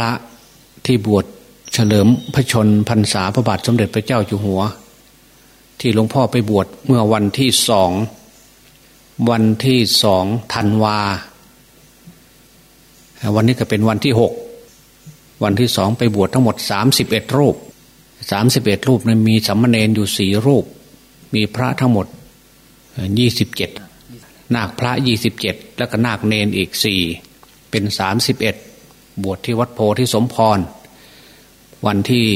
ระที่บวชเฉลิมพระชนพรรษาพระบาทสมเด็จพระเจ้าอยู่หัว ที่หลวงพ่อไปบวชเมื่อวันที่สอง วันที่สองธันวา วันนี้ก็เป็นวันที่หกวันที่สองไปบวชทั้งหมดสามสิบเอ็ดรูปสามสิบเอ็ดรูปนั้นมีสัมมาเนนอยู่สี่รูป มีพระทั้งหมดยี่สิบเจ็ดนาคพระยี่สิบเจ็ดแล้วก็นาคเนนอีกสี่เป็นสามสิบเอ็ด บวชที่วัดโพธิสมพร วันที่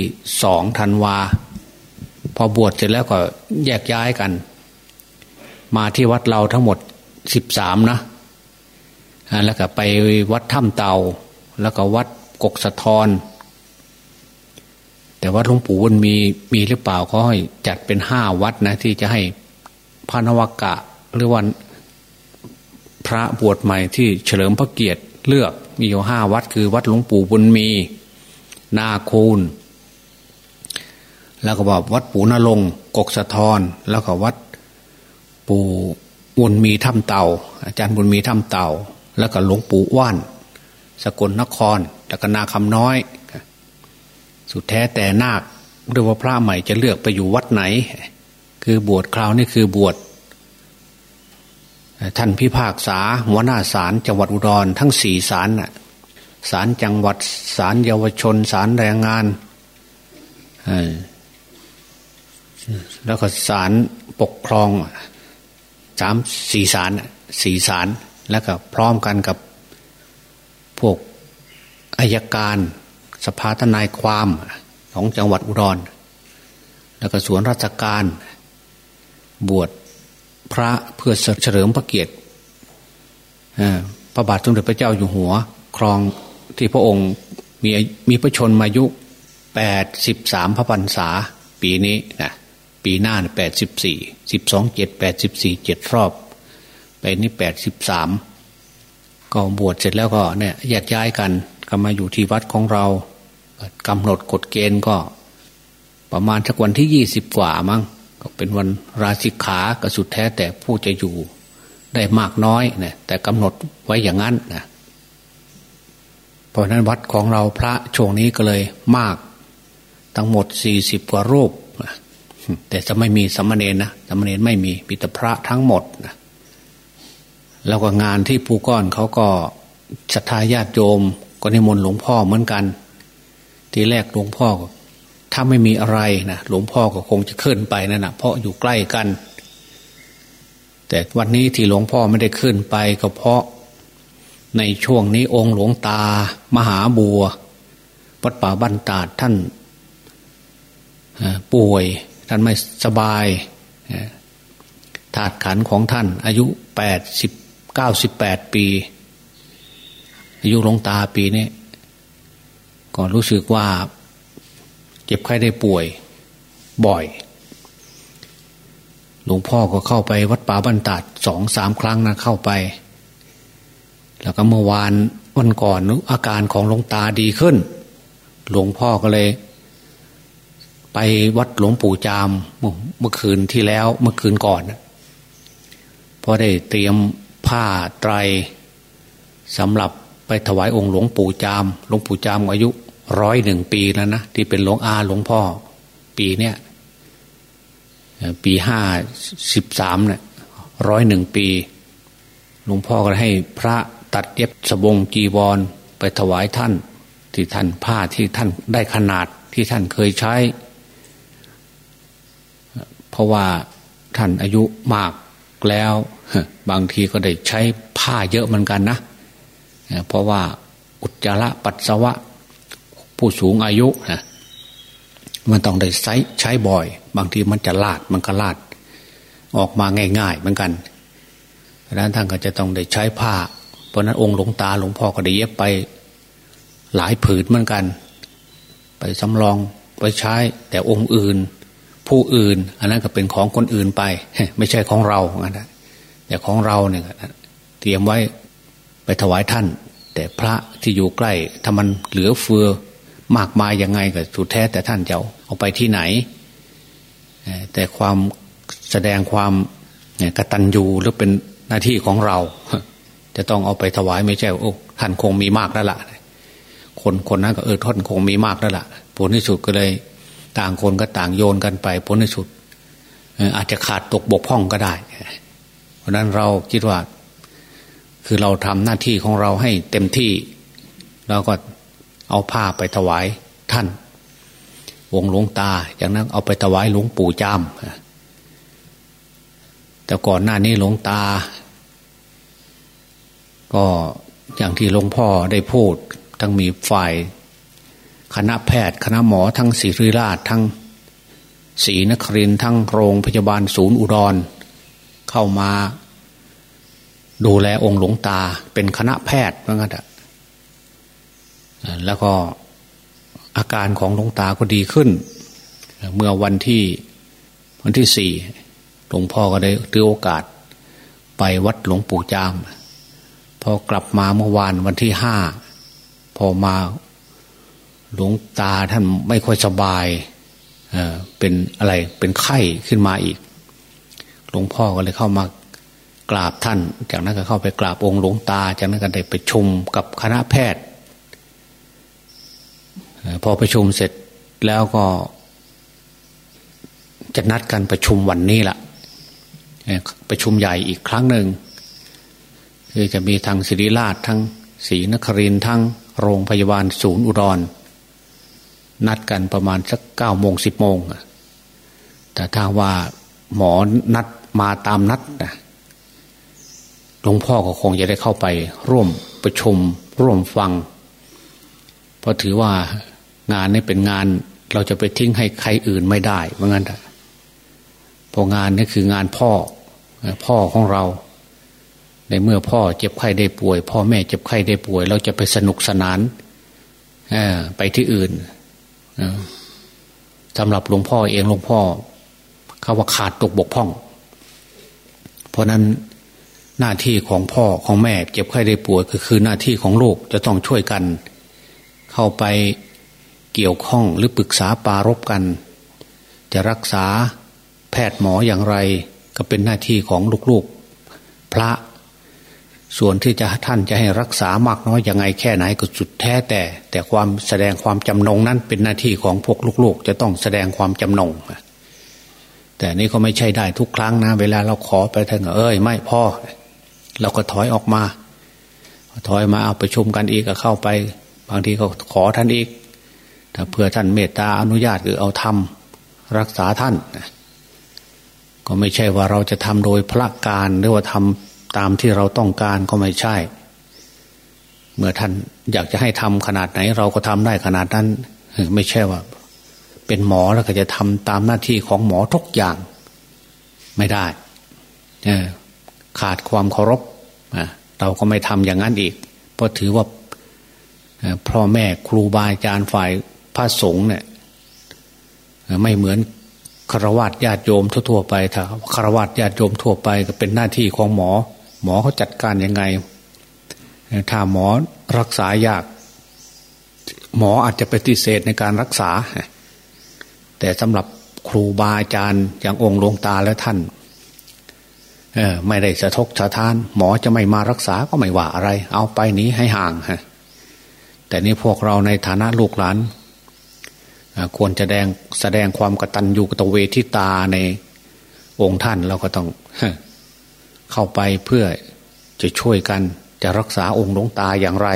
สองธันวา พอบวชเสร็จแล้วก็แยกย้ายกัน มาที่วัดเราทั้งหมดสิบสามนะ แล้วก็ไปวัดถ้ำเตา แล้วก็วัดกกสะทอน แต่วัดหลวงปู่มันมีมีหรือเปล่าเขาให้จัดเป็นห้าวัดนะ ที่จะให้พระนวกะหรือวันพระบวชใหม่ที่เฉลิมพระเกียรติเลือก มีอยู่ห้าวัดคือวัดหลวงปู่บุญมี นาคูนแล้วก็บอกวัดปู่นรงกกสะทอนแล้วก็วัดปู่บุญมีถ้ำเต่า อาจารย์บุญมีถ้ำเต่า แล้วก็หลวงปู่ว่าน สกลนครแล้วก็นาคำน้อย สุดแท้แต่นาคหรือว่าพระใหม่จะเลือกไปอยู่วัดไหน คือบวชคราวนี้คือบวชท่านพิพากษาหัวหน้าศาลจังหวัดอุดรทั้งสี่ศาลน่ะ ศาลจังหวัดศาลเยาวชนศาลแรงงานแล้วก็ศาลปกครองสามสี่ศาลสี่ศาลแล้วก็พร้อมกันกับพวกอายการสภาทนายความของจังหวัดอุดร แล้วก็ส่วนราชการ บวชพระเพื่อเฉลิมพระเกียรติพระบาทสมเด็จพระเจ้าอยู่หัว ครอง ที่พระองค์มีมีพระชนมายุแปดสิบสามพระพรรษา ปีนี้นะปีหน้าแปดสิบสี่สิบสองเจ็ดแปดสิบสี่เจ็ดรอบไปนี้แปดสิบสามก็บวชเสร็จแล้วก็เนี่ยแยกย้ายกันก็มาอยู่ที่วัดของเรากำหนดกฎเกณฑ์ก็ ประมาณสักวันที่ยี่สิบกว่ามั้งก็เป็นวันราชิขาก็สุดแท้แต่ผู้จะอยู่ได้มากน้อยเนี่ยแต่กำหนดไว้อย่างนั้นนะ เพราะนั้นวัดของเราพระช่วงนี้ก็เลยมาก ทั้งหมดสี่สิบกว่ารูปแต่จะไม่มีสมณเณรนะสมณเณรไม่มีปิตพระทั้งหมดนะแล้วก็งานที่ภูก้อนเขาก็ศรัทธาญาติโยม ก็นิมนต์หลวงพ่อเหมือนกัน ทีแรกหลวงพ่อ ถ้าไม่มีอะไรนะหลวงพ่อก็คงจะขึ้นไปนั่นนะเพราะอยู่ใกล้กัน แต่วันนี้ที่หลวงพ่อไม่ได้ขึ้นไปก็เพราะ ในช่วงนี้องค์หลวงตา มหาบัววัดป่าบ้านตาดท่านป่วย ท่านไม่สบายถาดขันของท่าน อายุแปดสิบเก้าสิบแปดปี อายุหลวงตาปีนี้ก็รู้สึกว่า เจ็บไข้ได้ป่วย บ่อย หลวงพ่อก็เข้าไปวัดป่าบรรดาดสองสามครั้งนะเข้าไป แล้วก็เมื่อวานวันก่อนอาการของหลวงตาดีขึ้น หลวงพ่อก็เลย ไปวัดหลวงปู่จามเมื่อคืนที่แล้วเมื่อคืนก่อนพอได้เตรียมผ้าไตรสำหรับไปถวายองค์หลวงปู่จามหลวงปู่จามอายุร้อยหนึ่งปีแล้วนะที่เป็นหลวงอาหลวงพ่อ ปีเนี้ยปีห้าสิบสามเนี่ยร้อยหนึ่งปี หลวงพ่อก็ให้พระ ตัดเย็บสบงจีวรไปถวายท่าน ที่ท่านผ้าที่ท่านได้ขนาดที่ท่านเคยใช้ เพราะว่าท่านอายุมากแล้ว บางทีก็ได้ใช้ผ้าเยอะเหมือนกันนะ เพราะว่าอุจจาระปัสสาวะ ผู้สูงอายุนะมันต้องได้ใช้ใช้บ่อย บางทีมันจะลาดมันก็ลาด ออกมาง่าย ๆ เหมือนกันดังนั้นท่านก็จะต้องได้ใช้ผ้า เพราะนั้นองค์หลวงตาหลวงพ่อก็ได้เย็บไป หลายผืนเหมือนกัน ไปสำรองไปใช้ แต่องค์อื่น ผู้อื่น อันนั้นก็เป็นของคนอื่นไป ไม่ใช่ของเรางั้นแต่ของเราเนี่ยเตรียมไว้ไปถวายท่าน แต่พระที่อยู่ใกล้ถ้ามันเหลือเฟือมากมายยังไงก็สุดแท้แต่ท่านจะเอาไปที่ไหน แต่ความแสดงความกตัญญูหรือเป็นหน้าที่ของเรา จะต้องเอาไปถวายไม่ใช่โอ้ท่านคงมีมากแล้วละ่ะ คนคนนั้นก็เออท่อนคงมีมากแล้วล่ะ ผลที่สุดก็เลย ต่างคนก็ต่างโยนกันไป ผลที่สุดอาจจะขาดตกบกพร่องก็ได้ เพราะนั้นเราคิดว่า คือเราทำหน้าที่ของเราให้เต็มที่เราก็เอาผ้าไปถวายท่าน วงหลวงตาจากนั้นเอาไปถวายหลวงปู่จามแต่ก่อนหน้านี้หลวงตา ก็อย่างที่หลวงพ่อได้พูด ทั้งมีฝ่าย คณะแพทย์ คณะหมอทั้งศิริราชทั้งศรีนครินทั้งโรงพยาบาลศูนย์อุดร เข้ามา ดูแลองค์หลวงตาเป็นคณะแพทย์เหมือนกันแล้วก็อาการของหลวงตาก็ดีขึ้น เมื่อวันที่วันที่สี่หลวงพ่อก็ได้ถือโอกาส ไปวัดหลวงปู่จาม พอกลับมาเมื่อวานวันที่ห้าพอมาหลวงตาท่านไม่ค่อยสบายเเป็นอะไรเป็นไข้ขึ้นมาอีก หลวงพ่อก็เลยเข้ามากราบท่าน จากนั้นก็เข้าไปกราบองค์หลวงตา จากนั้นก็ได้ไปชุมกับคณะแพทย์พอประชุมเสร็จแล้วก็ จะนัดกันประชุมวันนี้ละประชุมใหญ่อีกครั้งหนึ่ง คือจะมีทางศิริราชทั้งศรีนครินทั้งโรงพยาบาลศูนย์อุดร นัดกันประมาณสักเก้าโมงสิบโมงแต่ถ้าว่าหมอนัดมาตามนัดนะหลวงพ่อก็คงจะได้เข้าไป ร่วมประชุมร่วมฟัง เพราะถือว่างานนี้เป็นงานเราจะไปทิ้งให้ใครอื่นไม่ได้เพราะงั้นเพราะงานนี้คืองานพ่อ พ่อของเรา ในเมื่อพ่อเจ็บไข้ได้ป่วย พ่อแม่เจ็บไข้ได้ป่วย เราจะไปสนุกสนานไปที่อื่นสำหรับหลวงพ่อเองหลวงพ่อเขาว่าขาดตกบกพร่อง เพราะนั้นหน้าที่ของพ่อของแม่เจ็บไข้ได้ป่วยก็คือหน้าที่ของลูกจะต้องช่วยกัน เข้าไปเกี่ยวข้องหรือปรึกษาปารบกัน จะรักษาแพทย์หมออย่างไร ก็เป็นหน้าที่ของลูกๆ พระ ส่วนที่จะท่านจะให้รักษามากน้อยยังไงแค่ไหนก็สุดแท้แต่ แต่ความแสดงความจำนงนั้นเป็นหน้าที่ของพวกลูกๆ จะต้องแสดงความจำนงแต่นี่ก็ไม่ใช่ได้ทุกครั้งนะ เวลาเราขอไปท่านเอ้ยไม่พ่อ เราก็ถอยออกมา ถอยมาเอาไปชุมกันอีกก็เข้าไป บางทีก็ขอท่านอีกถ้าเพื่อท่านเมตตาอนุญาตคือเอาทำรักษาท่าน ก็ไม่ใช่ว่าเราจะทำโดยพระการหรือว่าทำ ตามที่เราต้องการก็ไม่ใช่ เมื่อท่านอยากจะให้ทำขนาดไหน เราก็ทำได้ขนาดนั้น ไม่ใช่ว่า เป็นหมอแล้วก็จะทำตามหน้าที่ของหมอทุกอย่าง ไม่ได้ขาดความเคารพเราก็ไม่ทำอย่างนั้นอีก เพราะถือว่าพ่อแม่ครูบาอาจารย์ฝ่ายพระสงฆ์เนี่ยไม่เหมือนคารวะญาติโยมทั่วๆไปถ้าคารวะญาติโยมทั่วไปก็เป็นหน้าที่ของหมอ หมอเขาจัดการยังไง ถ้าหมอรักษายาก หมออาจจะปฏิเสธในการรักษา แต่สำหรับครูบาอาจารย์อย่างองค์หลวงตาและท่านไม่ได้สะทกสะทาน หมอจะไม่มารักษาก็ไม่ว่าอะไร เอาไปนี้ให้ห่างฮะแต่นี่พวกเราในฐานะลูกหลานควรจะแดงแสดงความกตัญญูกตเวทิตาในองค์ท่านเราก็ต้อง เข้าไปเพื่อจะช่วยกันจะรักษาองค์หลวงตาอย่างไร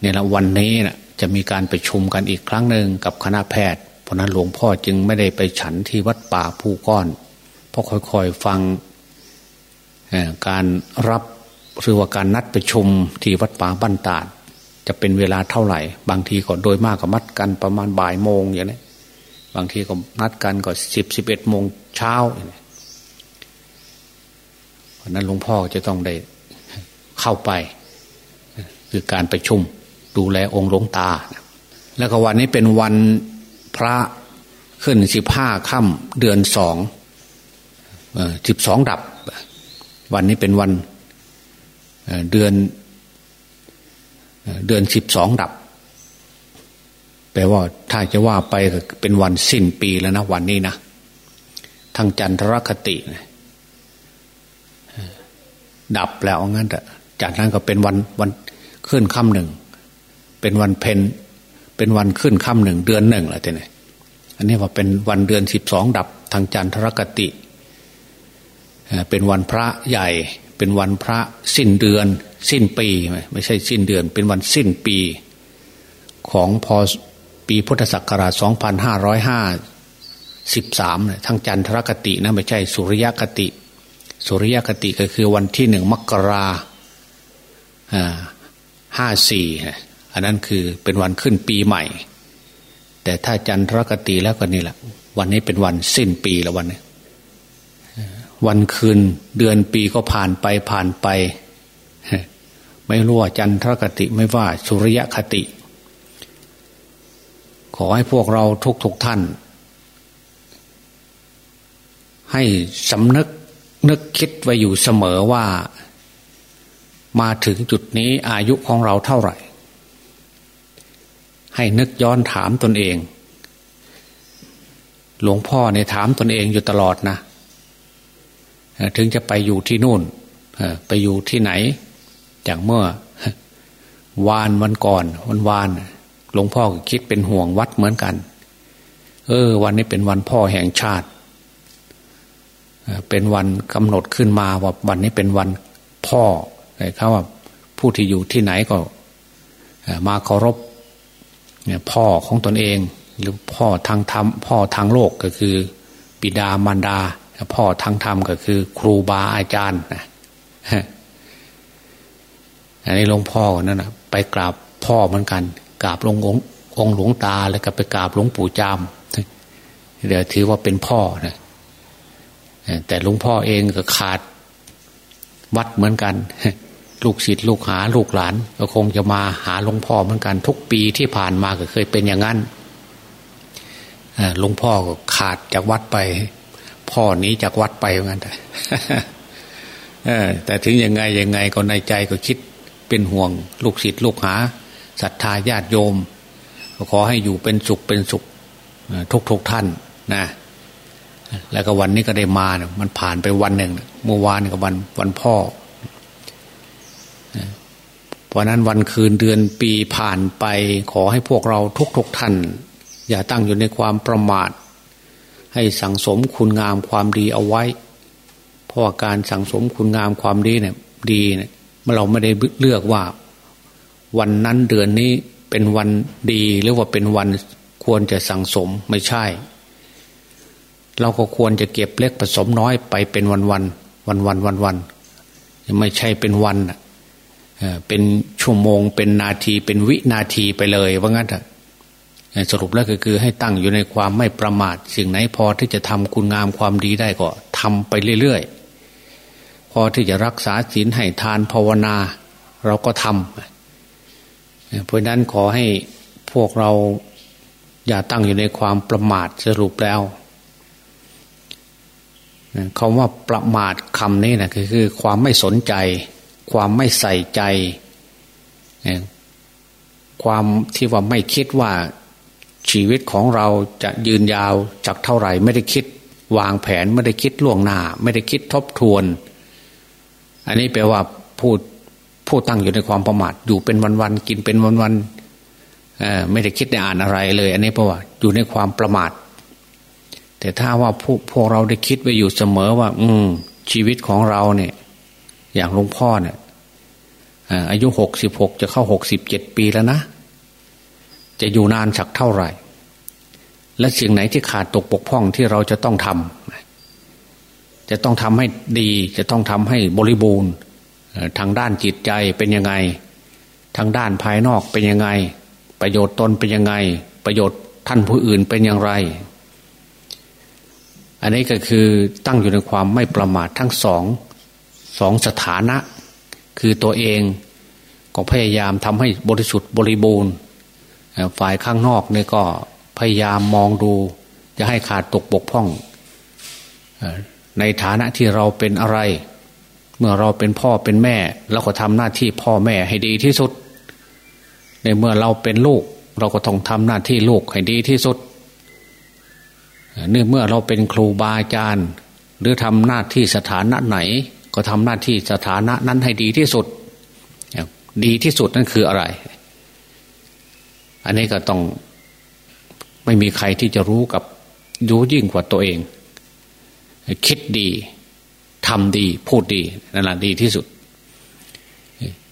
เนี่ยละวันนี้นะจะมีการไปชุมกันอีกครั้งหนึ่งกับคณะแพทย์ เพราะนั้นหลวงพ่อจึงไม่ได้ไปฉันที่วัดป่าผู้ก้อนเพราะค่อยๆฟังการรับหรือว่าการนัดประชุมที่วัดป่าบ้านตาดจะเป็นเวลาเท่าไหร่ บางทีก็โดยมากก็มัดกันประมาณบ่ายโมงอย่างนี้บางทีก็นัดกันก็สิบสิบเอ็ดโมงเช้าอย่างนี้ เพราะนั้นหลวงพ่อจะต้องได้เข้าไป คือการไปชุมดูแลองค์หลวงตา แล้วก็วันนี้เป็นวันพระขึ้นสิบห้าค่ำเดือนสองสิบสองดับ วันนี้เป็นวันเดือน เดือนสิบสองดับแปลว่าถ้าจะว่าไปเป็นวันสิ้นปีแล้วนะวันนี้นะทางจันทรคติ ดับแล้วงั้นแต่จากนั้นก็เป็นวันวันขึ้นค่ำหนึ่ง เป็นวันเพนเป็นวันขึ้นค่ำหนึ่งเดือนหนึ่งอะไรเนี่ยอันนี้ว่าเป็นวันเดือนสิบสองดับทางจันทรคติ เป็นวันพระใหญ่ เป็นวันพระสิ้นเดือน สิ้นปี ไม่ใช่สิ้นเดือน เป็นวันสิ้นปี ของพอปีพุทธศักราช 2553เนี่ยทั้งจันทรคตินะไม่ใช่สุริยคติ สุริยคติก็คือวันที่หนึ่งมกราห้าสี่อันนั้นคือเป็นวันขึ้นปีใหม่ แต่ถ้าจันทรคติแล้วก็นี่แหละ วันนี้เป็นวันสิ้นปีแล้ววันนี้วันคืนเดือนปีก็ผ่านไปผ่านไป ไม่รู้ว่าจันทรคติไม่ว่าสุริยคติ ขอให้พวกเราทุกทุกท่าน ให้สำนึก นึกคิดไว้อยู่เสมอว่า มาถึงจุดนี้อายุของเราเท่าไหร่ ให้นึกย้อนถามตนเอง หลวงพ่อเนี่ยถามตนเองอยู่ตลอดนะ ถึงจะไปอยู่ที่นู่นไปอยู่ที่ไหนจากเมื่อ วานวันก่อนวันวาน หลวงพ่อคิดเป็นห่วงวัดเหมือนกัน เออ วันนี้เป็นวันพ่อแห่งชาติ เป็นวันกำหนดขึ้นมาว่าวันนี้เป็นวันพ่อเขาว่าผู้ที่อยู่ที่ไหนก็มาเคารพพ่อของตนเอง หรือพ่อทางธรรมพ่อทางโลกก็คือ ปิดามารดา พ่อทางธรรมก็คือ ครูบาอาจารย์อันนี้หลวงพ่อนั่นนะไปกราบพ่อเหมือนกันกราบหลวงองค์หลวงตาแล้วก็ไปกราบหลวงปู่จามเดี๋ยวถือว่าเป็นพ่อนะ แต่หลวงพ่อเองก็ขาดวัดเหมือนกัน ลูกศิษย์ลูกหาลูกหลาน ก็คงจะมาหาหลวงพ่อเหมือนกัน ทุกปีที่ผ่านมาก็เคยเป็นอย่างนั้นหลวงพ่อก็ขาดจากวัดไป พ่อนี้จากวัดไปเหมือนกันแต่ถึงยังไงยังไงก็ในใจก็คิดเป็นห่วง ลูกศิษย์ลูกหาศรัทธาญาติโยมก็ขอให้อยู่เป็นสุขเป็นสุขทุกทุกท่านนะ แล้วก็วันนี้ก็ได้มาเนี่ยมันผ่านไปวันหนึ่งเมื่อวานกับวันวันพ่อเพราะนั้นวันคืนเดือนปีผ่านไป ขอให้พวกเราทุกๆทท่าน อย่าตั้งอยู่ในความประมาท ให้สั่งสมคุณงามความดีเอาไว้ เพราะการสั่งสมคุณงามความดีเนี่ย ดีเนี่ยเมื่อเราไม่ได้เลือกว่า วันนั้นเดือนนี้เป็นวันดีหรือว่าเป็นวันควรจะสั่งสมไม่ใช่ เราก็ควรจะเก็บเล็กผสมน้อยไปเป็นวันวันวันวันวันวันไม่ใช่เป็นวันเป็นชั่วโมง เป็นนาทีเป็นวินาทีไปเลยว่างั้นเถอะสรุปแล้วก็คือให้ตั้งอยู่ในความไม่ประมาท สิ่งไหนพอที่จะทำคุณงามความดีได้ก็ทำไปเรื่อยๆ พอที่จะรักษาศีลให้ทานภาวนา เราก็ทำเพราะนั้นขอให้พวกเราอย่าตั้งอยู่ในความประมาทสรุปแล้ว คำว่าประมาทคำนี้นะคือ ความไม่สนใจ ความไม่ใส่ใจ ความที่ว่าไม่คิดว่าชีวิตของเราจะยืนยาวจากเท่าไหร่ ไม่ได้คิดวางแผนไม่ได้คิดล่วงหน้า ไม่ได้คิดทบทวน อันนี้แปลว่าพูดผู้ตั้งอยู่ในความประมาทอยู่เป็นวันๆกินเป็นวันๆไม่ได้คิดในอ่านอะไรเลย อันนี้เพราะว่าอยู่ในความประมาท แต่ถ้าว่าพวกพวกเราได้คิดไว้อยู่เสมอว่า อืม ชีวิตของเราเนี่ย อย่างหลวงพ่อเนี่ยอายุหกสิบหกจะเข้าหกสิบเจ็ดปีแล้วนะ จะอยู่นานสักเท่าไหร่ และสิ่งไหนที่ขาดตกปกพ่องที่เราจะต้องทำจะต้องทำให้ดี จะต้องทำให้บริบูรณ์ทางด้านจิตใจเป็นยังไง ทางด้านภายนอกเป็นยังไง ประโยชน์ตนเป็นยังไง ประโยชน์ท่านผู้อื่นเป็นอย่างไร อันนี้ก็คือตั้งอยู่ในความไม่ประมาททั้งสองสองสถานะ คือตัวเองก็พยายามทำให้บริสุทธิ์บริบูรณ์ ฝ่ายข้างนอกเนี่ยก็พยายามมองดูจะให้ขาดตกบกพร่อง ในฐานะที่เราเป็นอะไร เมื่อเราเป็นพ่อเป็นแม่เราก็ทำหน้าที่พ่อแม่ให้ดีที่สุด ในเมื่อเราเป็นลูก เราก็ต้องทำหน้าที่ลูกให้ดีที่สุด เนื่อเมื่อเราเป็นครูบาอาจารย์ หรือทำหน้าที่สถานะไหน ก็ทำหน้าที่สถานะนั้นให้ดีที่สุด ดีที่สุดนั่นคืออะไร อันนี้ก็ต้องไม่มีใครที่จะรู้กับรู้ยิ่งกว่าตัวเอง คิดดีทำดี พูดดีนั่นแหละดีที่สุด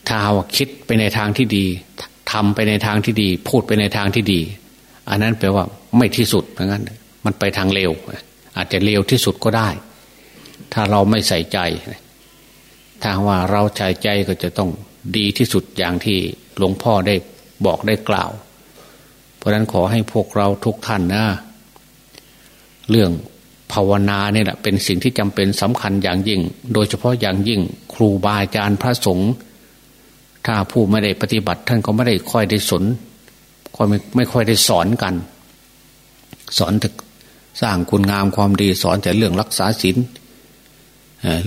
ถ้าว่าคิดไปในทางที่ดีทำไปในทางที่ดี พูดไปในทางที่ดี อันนั้นแปลว่าไม่ที่สุดเพราะงั้น มันไปทางเร็ว อาจจะเร็วที่สุดก็ได้ ถ้าเราไม่ใส่ใจ ถ้าว่าเราใส่ใจก็จะต้องดีที่สุดอย่างที่หลวงพ่อได้บอกได้กล่าว เพราะนั้นขอให้พวกเราทุกท่านนะ เรื่องภาวนาเนี่ยแหละเป็นสิ่งที่จำเป็นสำคัญอย่างยิ่ง โดยเฉพาะอย่างยิ่งครูบาอาจารย์พระสงฆ์ถ้าผู้ไม่ได้ปฏิบัติท่านก็ไม่ได้ค่อยได้สนค่อยไม่ไม่ค่อยได้สอนกัน สอนแสร้างคุณงามความดีสอนแต่เรื่องรักษาศีล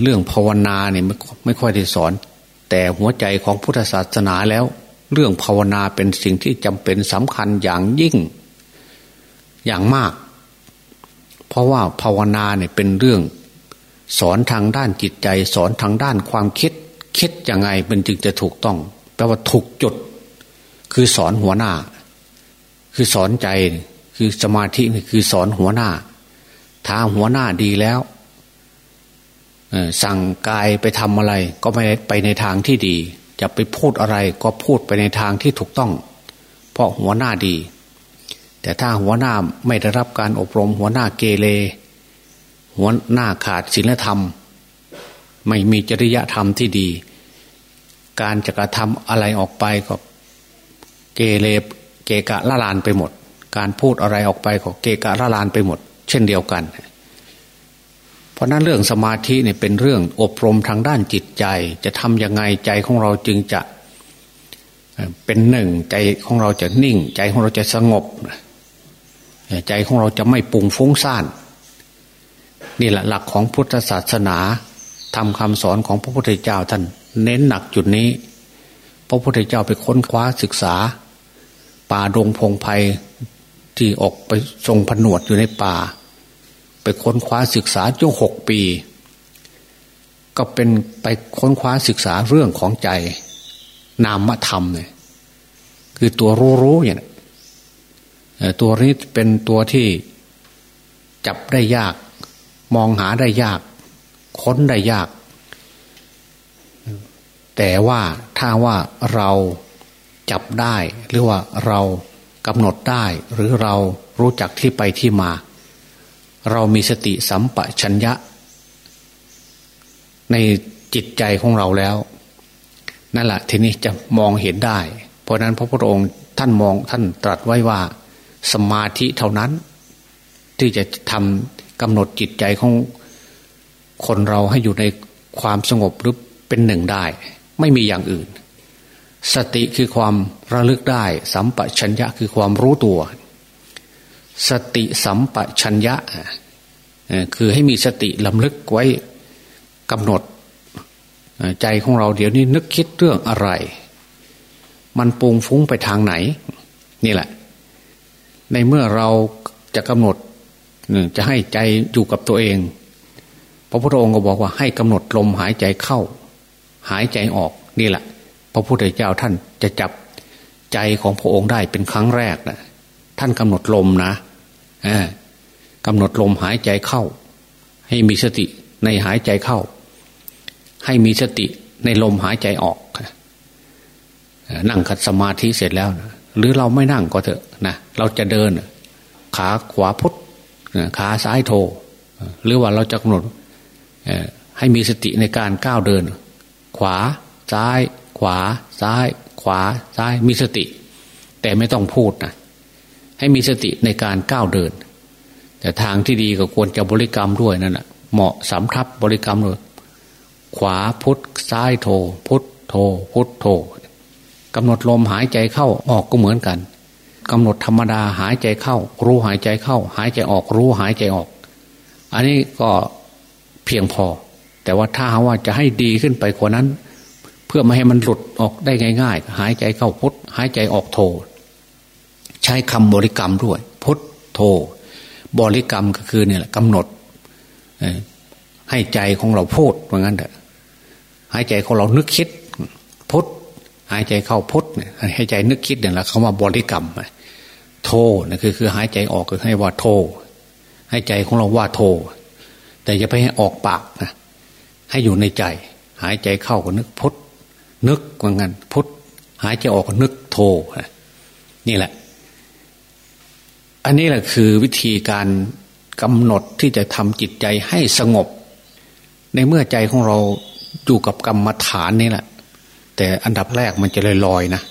เรื่องภาวนาเนี่ยไม่ไม่ค่อยได้สอน แต่หัวใจของพุทธศาสนาแล้ว เรื่องภาวนาเป็นสิ่งที่จำเป็นสำคัญอย่างยิ่งอย่างมาก เพราะว่าภาวนาเนี่ยเป็นเรื่อง สอนทางด้านจิตใจ สอนทางด้านความคิด คิดยังไงมันจึงจะถูกต้องแปลว่าถูกจุด คือสอนหัวหน้า คือสอนใจ คือสมาธินี่คือสอนหัวหน้า ถ้าหัวหน้าดีแล้วสั่งกายไปทำอะไร ก็ไม่ไปในทางที่ดี จะไปพูดอะไรก็พูดไปในทางที่ถูกต้อง เพราะหัวหน้าดี แต่ถ้าหัวหน้าไม่ได้รับการอบรมหัวหน้าเกเรหัวหน้าขาดศีลธรรม ไม่มีจริยธรรมที่ดี การจะกระทำอะไรออกไปก็เกเรเกกะละลานไปหมด การพูดอะไรออกไปก็เกกะละลานไปหมด เช่นเดียวกัน เพราะนั้นเรื่องสมาธิเนี่ยเป็นเรื่องอบรมทางด้านจิตใจ จะทำยังไงใจของเราจึงจะเป็นหนึ่งใจของเราจะนิ่ง ใจของเราจะสงบ ใจของเราจะไม่ปุ่งฟุ้งซ่าน นี่แหละหลักของพุทธศาสนาทำคำสอนของพระพุทธเจ้าท่านเน้นหนักจุดนี้ พระพุทธเจ้าไปค้นคว้าศึกษา ป่าดงพงไพ่ ที่ออกไปทรงผนวดอยู่ในป่า ไปค้นคว้าศึกษาจุหกปี ก็เป็นไปค้นคว้าศึกษาเรื่องของใจ นามธรรมเนี่ยคือตัวรู้รู้อย่างตัวนี้เป็นตัวที่จับได้ยาก มองหาได้ยาก ค้นได้ยาก แต่ว่าถ้าว่าเราจับได้หรือว่าเรา กำหนดได้หรือเรารู้จักที่ไปที่มา เรามีสติสัมปชัญญะ ในจิตใจของเราแล้ว นั่นแหละทีนี้จะมองเห็นได้ เพราะนั้นพระพุทธองค์ท่านมองท่านตรัสไว้ว่า สมาธิเท่านั้น ที่จะทำกำหนดจิตใจของคนเราให้อยู่ในความสงบหรือเป็นหนึ่งได้ ไม่มีอย่างอื่น สติคือความระลึกได้ สัมปชัญญะคือความรู้ตัว สติสัมปชัญญะคือให้มีสติลำลึกไว้กำหนด ใจของเราเดี๋ยวนี้นึกคิดเรื่องอะไร มันปุงฟุ้งไปทางไหน นี่แหละ ในเมื่อเราจะกำหนดจะให้ใจอยู่กับตัวเอง พระพุทธองค์ก็บอกว่าให้กำหนดลมหายใจเข้า หายใจออกนี่แหละ พระพุทธเจ้าท่านจะจับใจของพระองค์ได้เป็นครั้งแรกนะท่านกำหนดลมนะกำหนดลมหายใจเข้า ให้มีสติในหายใจเข้า ให้มีสติในลมหายใจออกนั่งคัดสมาธิเสร็จแล้วนะหรือเราไม่นั่งก็เถอะนะเราจะเดิน ขาขวาพุทขาซ้ายโท หรือว่าเราจะกำหนดให้มีสติในการก้าวเดิน ขวาซ้าย วาซ้าย ขวาซ้ายมีสติ แต่ไม่ต้องพูดนะให้มีสติในการก้าวเดิน แต่ทางที่ดีก็ควรจะบริกรรมด้วยนั่นแหะเหมาะสำทับบริกรรมเลยขวาพุทธซ้ายโท พุทธโท พุทธโทกำหนดลมหายใจเข้าออกก็เหมือนกันกำหนดธรรมดาหายใจเข้า รู้หายใจเข้า หายใจออกรู้หายใจออก อันนี้ก็เพียงพอ แต่ว่าถ้าว่าจะให้ดีขึ้นไปกว่านั้น พื่อไม่ให้มันหลุดออกได้ง่าย ๆ หายใจเข้าพุทหายใจออกโท ใช้คำบริกรรมด้วย พุทโธบริกรรมก็คือเนี่ยแหละกำหนดให้ใจของเราพูดว่างั้นเถอะหายใจของเรานึกคิด พุทหายใจเข้าพุทเนี่ยหายใจนึกคิดเนี่ยแหละคำว่าบริกรรมโทนะคือคือหายใจออกคือให้ว่าโท ใหายใจของเราว่าโท แต่อย่าไปให้ออกปากนะให้อยู่ในใจ หายใจเข้าก็นึกพุท นึกว่างั้นพุทธหายใจออกนึกโทนี่แหละ อันนี้แหละคือวิธีการกำหนดที่จะทำจิตใจให้สงบ ในเมื่อใจของเราอยู่กับกรรมฐานนี่แหละ แต่อันดับแรกมันจะลอยลอยนะ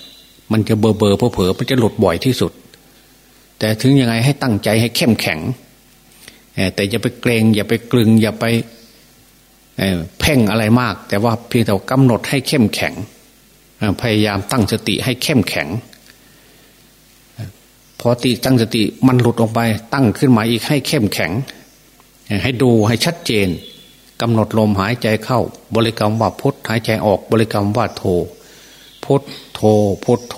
มันจะเบอร์เบอร์เผลอมันจะหลุดบ่อยที่สุด แต่ถึงยังไงให้ตั้งใจให้เข้มแข็งแต่อย่าไปเกรง อย่าไปกลึง อย่าไป เพ่งอะไรมาก แต่ว่าเพียงแต่กำหนดให้เข้มแข็ง พยายามตั้งสติให้เข้มแข็ง พอติตั้งสติมันหลุดออกไป ตั้งขึ้นมาอีกให้เข้มแข็ง ให้ดูให้ชัดเจนกำหนดลมหายใจเข้า บริกรรมว่าพุทหายใจออก บริกรรมว่าโทพุทโทพุทโท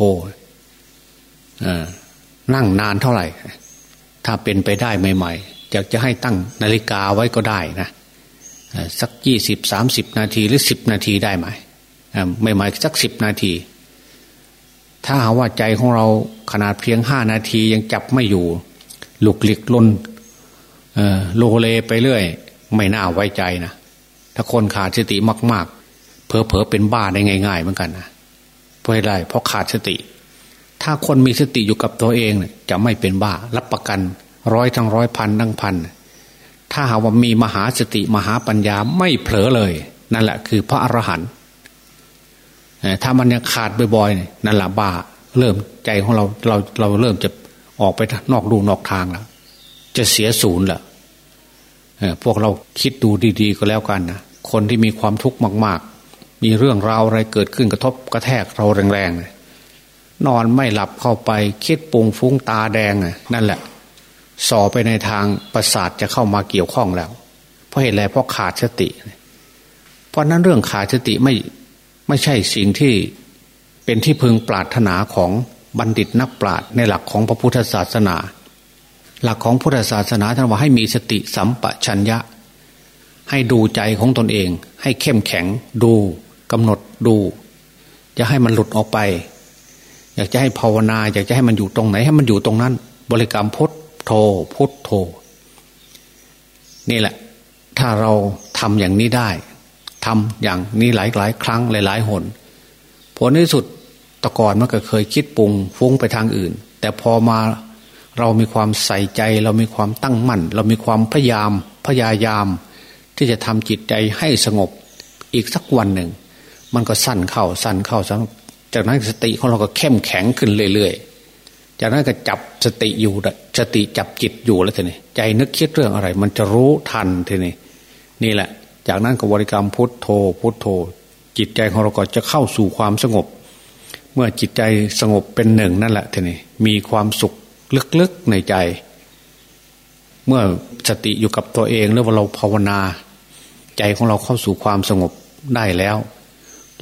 นั่งนานเท่าไหร่ ถ้าเป็นไปได้ใหม่ ๆ อยากจะให้ตั้งนาฬิกาไว้ก็ได้นะ สักยี่สิบสามสิบนาทีหรือสิบนาทีได้ไหมไม่หมายสักสิบนาที ถ้าหาว่าใจของเราขนาดเพียงห้านาทียังจับไม่อยู่ หลุกหลิกลนโลเลไปเรื่อย ไม่น่าไว้ใจนะถ้าคนขาดสติมาก ๆ เผลอๆเป็นบ้าได้ง่าย ๆ เหมือนกันนะเพราะอะไรเพราะขาดสติ ถ้าคนมีสติอยู่กับตัวเองจะไม่เป็นบ้า รับประกัน ร้อยทั้งร้อยพันทั้งพัน ถ้าหาว่ามีมหาสติมหาปัญญาไม่เผลอเลย นั่นแหละคือพระอรหันต์ถ้ามันยังขาดบ่อยๆนั่นแหละบ้า เริ่มใจของเราเราเราเริ่มจะออกไปนอกดูนอกทางแล้วจะเสียศูนย์ละพวกเราคิดดูดีๆก็แล้วกันนะคนที่มีความทุกข์มาก ๆ มีเรื่องราวอะไรเกิดขึ้นกระทบกระแทกเราแรงๆนอนไม่หลับเข้าไปคิดปุงฟุ้งตาแดงนั่นแหละ สอไปในทางประสาทจะเข้ามาเกี่ยวข้องแล้ว เพราะเหตุไรเพราะขาดสติ เพราะนั้นเรื่องขาดสติไม่ไม่ใช่สิ่งที่เป็นที่พึงปรารถนาของบัณฑิตนักปราชญ์ในหลักของพระพุทธศาสนา หลักของพุทธศาสนาท่านว่าให้มีสติสัมปชัญญะ ให้ดูใจของตนเอง ให้เข้มแข็งดูกำหนดดูจะให้มันหลุดออกไป อยากจะให้ภาวนา อยากจะให้มันอยู่ตรงไหน ให้มันอยู่ตรงนั้น บริกรรมพุท โธพุทโธ นี่แหละ ถ้าเราทำอย่างนี้ได้ทำอย่างนี้หลายหลายครั้งหลายหลายหนผลที่สุดตะก่อนมันก็เคยคิดปรุงฟุ้งไปทางอื่น แต่พอมาเรามีความใส่ใจ เรามีความตั้งมั่น เรามีความพยายามพยายาม ที่จะทำจิตใจให้สงบอีกสักวันหนึ่ง มันก็สั้นเข้าสั้นเข้าจากนั้นสติของเราก็เข้มแข็งขึ้นเรื่อยๆ จากนั้นก็จับสติอยู่สติจับจิตอยู่แล้วทีนี้ใจนึกคิดเรื่องอะไร มันจะรู้ทันทีนี้นี่แหละ จากนั้นก็บริกรรมพุทโธ พุทโธ จิตใจของเราก็จะเข้าสู่ความสงบ เมื่อจิตใจสงบเป็นหนึ่งนั่นแหละทีนี้มีความสุขลึกๆในใจ เมื่อสติอยู่กับตัวเองหรือว่าเราภาวนา ใจของเราเข้าสู่ความสงบได้แล้ว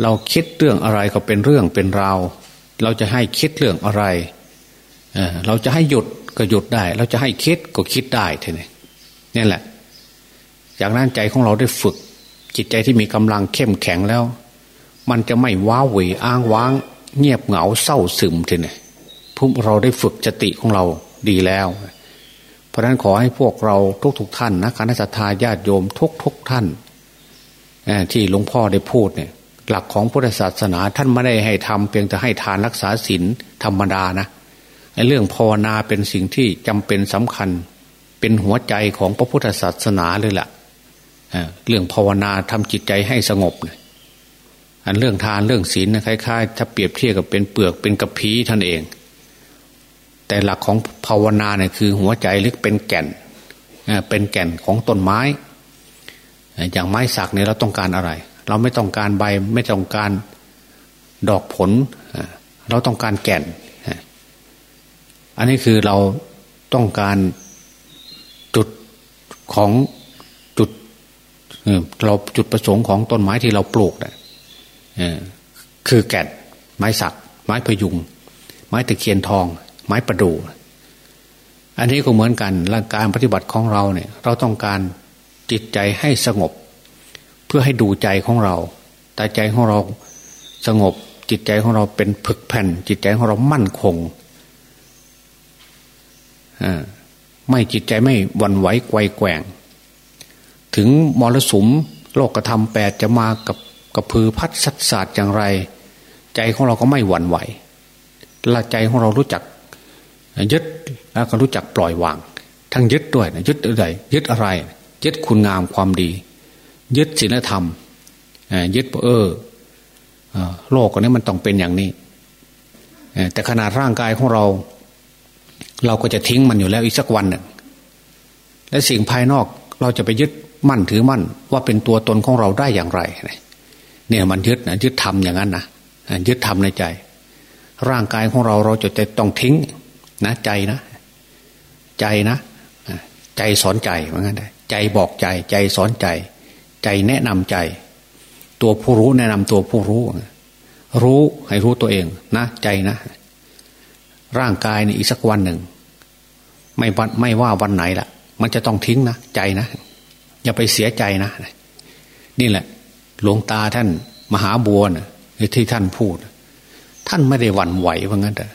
เราคิดเรื่องอะไรก็เป็นเรื่องเป็นราวเราจะให้คิดเรื่องอะไร เราจะให้หยุดก็หยุดได้ เราจะให้คิดก็คิดได้ทีนี้นี่แหละ จากนั้นใจของเราได้ฝึก จิตใจที่มีกำลังเข้มแข็งแล้ว มันจะไม่ว้าเหวอ้างว้าง เงียบเหงาเศร้าซึมทีนี้พวกเราได้ฝึกสติของเราดีแล้ว เพราะนั้นขอให้พวกเราทุกๆทท่านนะคณะทาญาติโยมทุกๆทท่านที่หลวงพ่อได้พูดเนี่ย หลักของพุทธศาสนาท่านไม่ได้ให้ทำเพียงแต่ให้ทานรักษาศีลธรรมดานะ เรื่องภาวนาเป็นสิ่งที่จำเป็นสำคัญ เป็นหัวใจของพระพุทธศาสนาเลยแหละเรื่องภาวนาทำจิตใจให้สงบอันเรื่องทานเรื่องศีลนะคล้ายๆ ถ้าเปรียบเทียบกับเป็นเปลือกเป็นกระพีท่านเอง แต่หลักของภาวนาเนี่ยคือหัวใจลึกเป็นแก่นเป็นแก่นของต้นไม้ อย่างไม้สักเนี่ยเราต้องการอะไร เราไม่ต้องการใบไม่ต้องการดอกผล เราต้องการแก่น อันนี้คือเราต้องการจุดของจุดเราจุดประสงค์ของต้นไม้ที่เราปลูกเนี่ยคือแก่นไม้สัก ไม้พยุง ไม้ตะเคียนทอง ไม้ประดู่อันนี้ก็เหมือนกันร่างการปฏิบัติของเราเนี่ย เราต้องการจิตใจให้สงบ เพื่อให้ดูใจของเราแต่ใจของเราสงบจิตใจของเราเป็นผึกแผ่น จิตใจของเรามั่นคง ไม่จิตใจไม่วันไหวไกวแกว่ง ถึงมรสุมโลกธรรมแปดจะมากับกับพือพัดสัตศาสตร์อย่างไร ใจของเราก็ไม่หวั่นไหวละใจของเรารู้จักยึดแล้วก็รู้จักปล่อยวาง ทั้งยึดด้วยนะยึดอะไรยึดอะไร ยึดคุณงามความดี ยึดศีลธรรมยึดเออโลกนี้มันต้องเป็นอย่างนี้แต่ขนาดร่างกายของเรา เราก็จะทิ้งมันอยู่แล้วอีกสักวันหนึ่งและสิ่งภายนอกเราจะไปยึดมั่นถือมั่น ว่าเป็นตัวตนของเราได้อย่างไร เนี่ยมันยึดนะยึดทำอย่างนั้นนะยึดทำในใจ ร่างกายของเราเราจะต้องทิ้งนะใจนะ ใจนะ ใจสอนใจเหมือนกันใจบอกใจ ใจสอนใจ ใจแนะนำใจ ตัวผู้รู้แนะนำตัวผู้รู้ รู้ให้รู้ตัวเองนะใจนะ ร่างกายในอีกสักวันหนึ่ง ไม่ไม่ว่าวันไหนละมันจะต้องทิ้งนะใจนะ อย่าไปเสียใจนะ นี่แหละ หลวงตาท่าน มหาบัวนะที่ท่านพูด ท่านไม่ได้หวั่นไหวว่างั้นแต่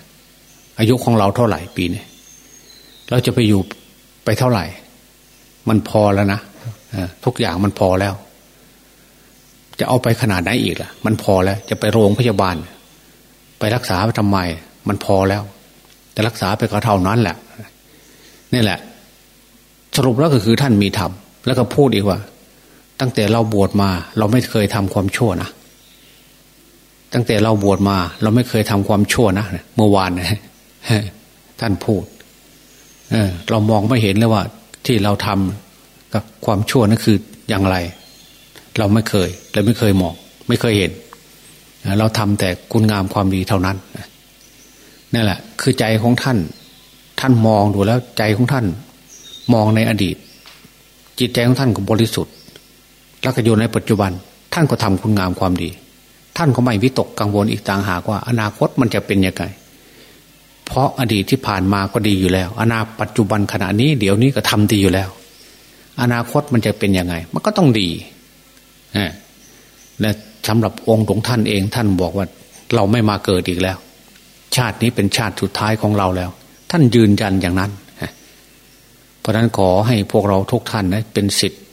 อายุของเราเท่าไหร่ปีนี้เราจะไปอยู่ไปเท่าไหร่ มันพอแล้วนะทุกอย่างมันพอแล้ว จะเอาไปขนาดไหนอีกล่ะ มันพอแล้ว จะไปโรงพยาบาล ไปรักษาไปทำไม มันพอแล้ว แต่รักษาไปก็เท่านั้นแหละ นี่แหละ สรุปแล้วก็คือท่านมีธรรมแล้วก็พูดอีกว่า ตั้งแต่เราบวชมา เราไม่เคยทำความชั่วนะตั้งแต่เราบวชมา เราไม่เคยทำความชั่วนะเมื่อวานนะท่านพูดเออเรามองไม่เห็นเลยว่า ที่เราทำกับความชั่วนั่นคืออย่างไร เราไม่เคยเราไม่เคยมอง ไม่เคยเห็น เราทำแต่คุณงามความดีเท่านั้นนั่นแหละ คือใจของท่าน ท่านมองดูแล้วใจของท่านมองในอดีต จิตใจของท่านก็บริสุทธิ์แล้วก็อยู่ในปัจจุบัน ท่านก็ทำคุณงามความดี ท่านก็ไม่วิตกกังวลอีกต่างหากว่า อนาคตมันจะเป็นยังไงเพราะอดีตที่ผ่านมาก็ดีอยู่แล้ว อนาปัจจุบันขณะนี้เดี๋ยวนี้ก็ทำดีอยู่แล้ว อนาคตมันจะเป็นยังไง มันก็ต้องดีและสำหรับองค์หลวงท่านเองท่านบอกว่า เราไม่มาเกิดอีกแล้ว ชาตินี้เป็นชาติสุดท้ายของเราแล้ว ท่านยืนยันอย่างนั้น เพราะนั้นขอให้พวกเราทุกท่านนะเป็นสิทธิ์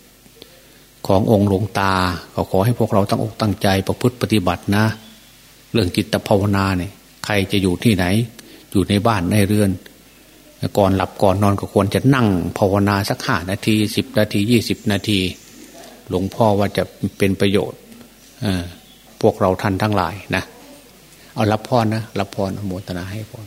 ขององค์หลวงตาก็ขอให้พวกเราตั้งอกตั้งใจประพฤติปฏิบัตินะ เรื่องจิตภาวนาเนี่ยใครจะอยู่ที่ไหน อยู่ในบ้านในเรือน ก่อนหลับก่อนนอนก็ควรจะนั่งภาวนาสักห้านาทีสิบนาทียี่สิบนาที หลวงพ่อว่าจะเป็นประโยชน์พวกเราท่านทั้งหลายนะ เอารับพรนะ รับพรโมทนาให้พร